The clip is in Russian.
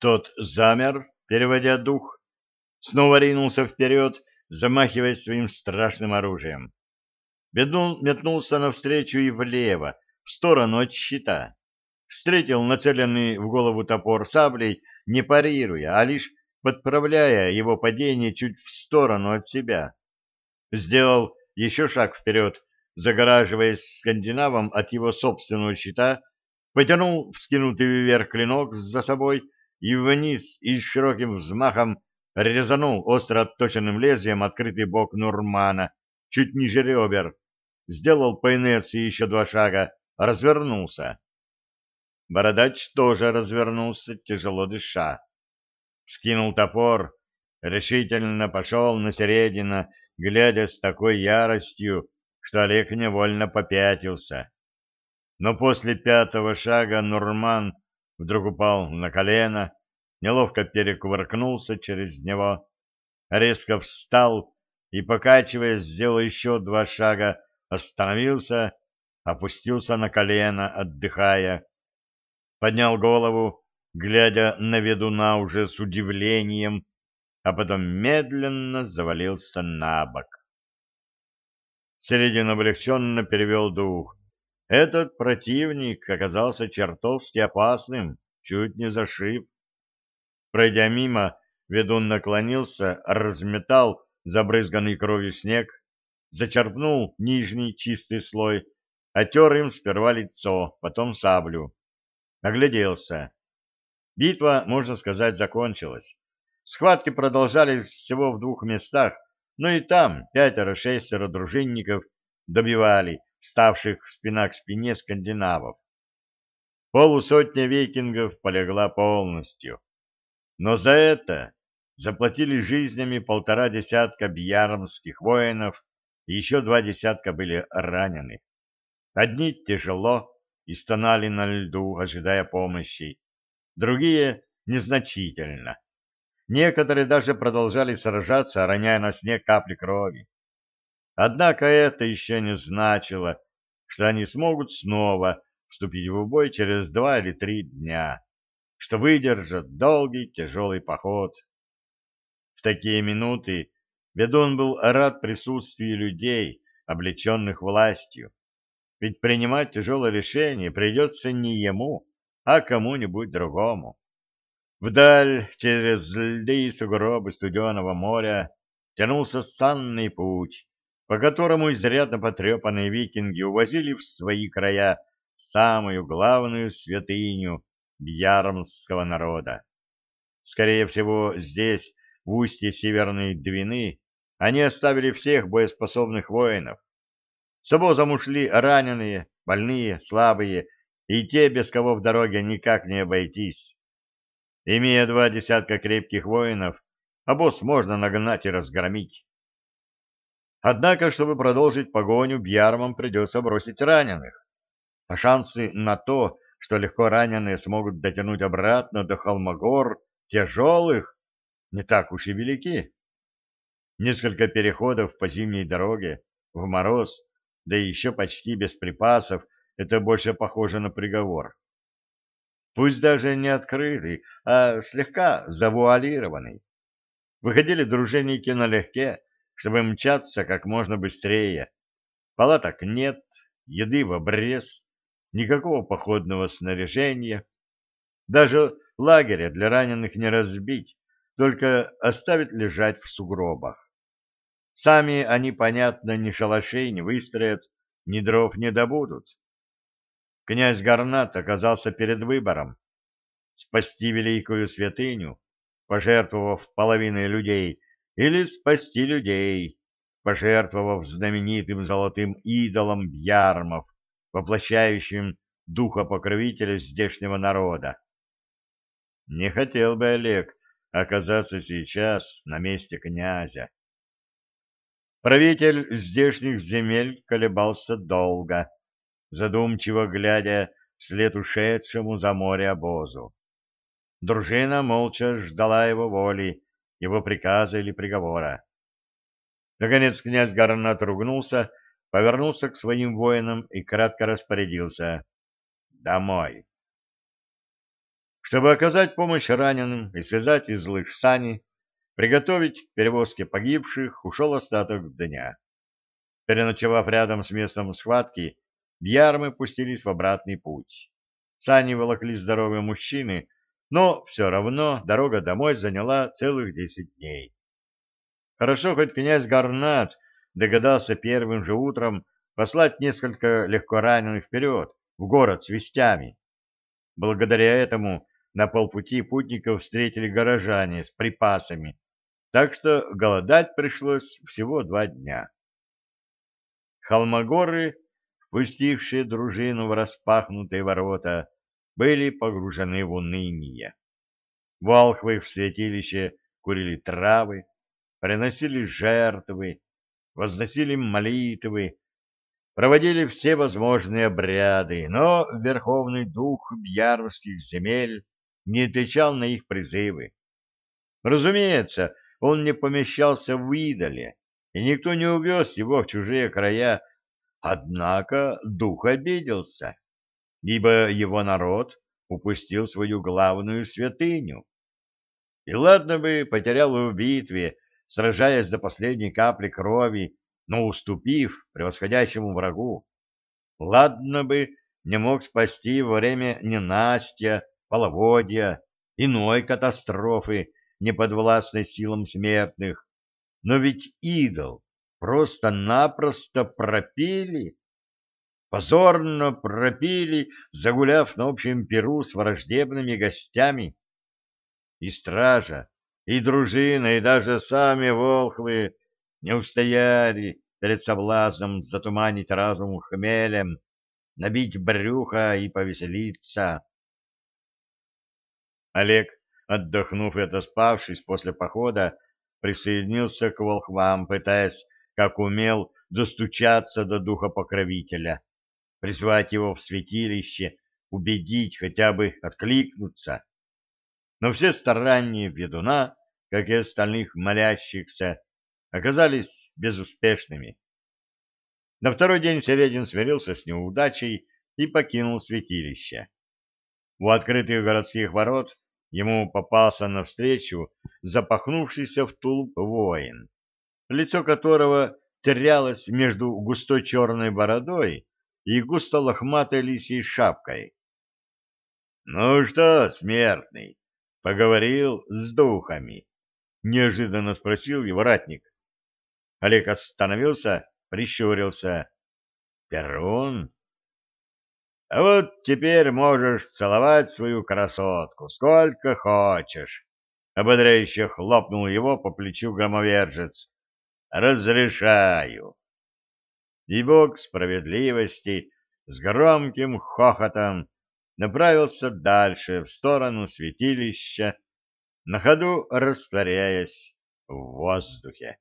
Тот замер, переводя дух, снова ринулся вперед, замахиваясь своим страшным оружием. Бедун метнулся навстречу и влево, в сторону от щита. Встретил нацеленный в голову топор саблей, не парируя, а лишь подправляя его падение чуть в сторону от себя. Сделал еще шаг вперед, загораживаясь скандинавом от его собственного щита, потянул вскинутый вверх клинок за собой и вниз и широким взмахом резанул остро отточенным лезвием открытый бок Нурмана, чуть ниже ребер, сделал по инерции еще два шага, развернулся. Бородач тоже развернулся, тяжело дыша. Вскинул топор, решительно пошел на середину, глядя с такой яростью, что Олег невольно попятился. Но после пятого шага Нурман вдруг упал на колено, неловко перекувыркнулся через него, резко встал и, покачиваясь, сделал еще два шага, остановился, опустился на колено, отдыхая, поднял голову, глядя на ведуна уже с удивлением, а потом медленно завалился на бок. Середин облегченно перевел дух. Этот противник оказался чертовски опасным, чуть не зашиб. Пройдя мимо, ведун наклонился, разметал забрызганный кровью снег, зачерпнул нижний чистый слой, отер им сперва лицо, потом саблю. Огляделся. Битва, можно сказать, закончилась. Схватки продолжались всего в двух местах, но и там пятеро-шестеро дружинников добивали вставших спина к спине скандинавов. Полусотня викингов полегла полностью. Но за это заплатили жизнями полтора десятка бьярмских воинов, и еще два десятка были ранены. Одни тяжело и стонали на льду, ожидая помощи, другие — незначительно. Некоторые даже продолжали сражаться, роняя на снег капли крови. Однако это еще не значило, что они смогут снова вступить в бой через два или три дня, что выдержат долгий тяжелый поход. В такие минуты Бедун был рад присутствию людей, облеченных властью, ведь принимать тяжелое решение придется не ему, а кому-нибудь другому. Вдаль, через льды и сугробы студеного моря, тянулся санный путь, по которому изрядно потрепанные викинги увозили в свои края самую главную святыню бьярмского народа. Скорее всего, здесь, в устье Северной Двины, они оставили всех боеспособных воинов. С обозом ушли раненые, больные, слабые, и те, без кого в дороге никак не обойтись. Имея два десятка крепких воинов, обоз можно нагнать и разгромить. Однако, чтобы продолжить погоню, бьярмам придется бросить раненых. А шансы на то, что легко раненые смогут дотянуть обратно до холмогор, тяжелых, не так уж и велики. Несколько переходов по зимней дороге, в мороз, да еще почти без припасов, это больше похоже на приговор. Пусть даже не открытый, а слегка завуалированный. Выходили дружинники налегке, чтобы мчаться как можно быстрее. Палаток нет, еды в обрез, никакого походного снаряжения. Даже лагеря для раненых не разбить, только оставить лежать в сугробах. Сами они, понятно, ни шалашей не выстроят, ни дров не добудут. Князь Гарнат оказался перед выбором — спасти великую святыню, пожертвовав половиной людей, или спасти людей, пожертвовав знаменитым золотым идолом Бьярмов, воплощающим духа покровителя здешнего народа. Не хотел бы Олег оказаться сейчас на месте князя. Правитель здешних земель колебался долго, задумчиво глядя вслед ушедшему за море обозу. Дружина молча ждала его воли, его приказа или приговора. Наконец князь Гарнат ругнулся, повернулся к своим воинам и кратко распорядился. «Домой!» Чтобы оказать помощь раненым и связать из лыж сани, приготовить к перевозке погибших, ушел остаток дня. Переночевав рядом с местом схватки, бьярмы пустились в обратный путь. Сани волокли здоровые мужчины, но все равно дорога домой заняла целых десять дней. Хорошо, хоть князь Гарнат догадался первым же утром послать несколько легкораненых вперед, в город с вестями. Благодаря этому на полпути путников встретили горожане с припасами, так что голодать пришлось всего два дня. Холмогоры, впустившие дружину в распахнутые ворота, были погружены в уныние. Волхвы в святилище курили травы, приносили жертвы, возносили молитвы, проводили все возможные обряды, но верховный дух бьярских земель не отвечал на их призывы. Разумеется, он не помещался в идоле, и никто не увез его в чужие края, однако дух обиделся, ибо его народ упустил свою главную святыню. И ладно бы потерял в битве, сражаясь до последней капли крови, но уступив превосходящему врагу. Ладно бы не мог спасти во время ненастья, половодья, иной катастрофы, неподвластной силам смертных. Но ведь идол просто-напросто пропили. Позорно пропили, загуляв на общем перу с враждебными гостями. И стража, и дружина, и даже сами волхвы не устояли перед соблазном затуманить разум хмелем, набить брюхо и повеселиться. Олег, отдохнув и отоспавшись после похода, присоединился к волхвам, пытаясь, как умел, достучаться до духа покровителя, призвать его в святилище, убедить хотя бы откликнуться. Но все старания ведуна, как и остальных молящихся, оказались безуспешными. На второй день Середин смирился с неудачей и покинул святилище. У открытых городских ворот ему попался навстречу запахнувшийся в тулуп воин, лицо которого терялось между густой черной бородой и густо лохматой лисьей шапкой. — Ну что, смертный, поговорил с духами? — неожиданно спросил его ратник. Олег остановился, прищурился. — Перун? — А вот теперь можешь целовать свою красотку сколько хочешь. Ободряюще хлопнул его по плечу громовержец. — Разрешаю. И бог справедливости с громким хохотом направился дальше, в сторону святилища, на ходу растворяясь в воздухе.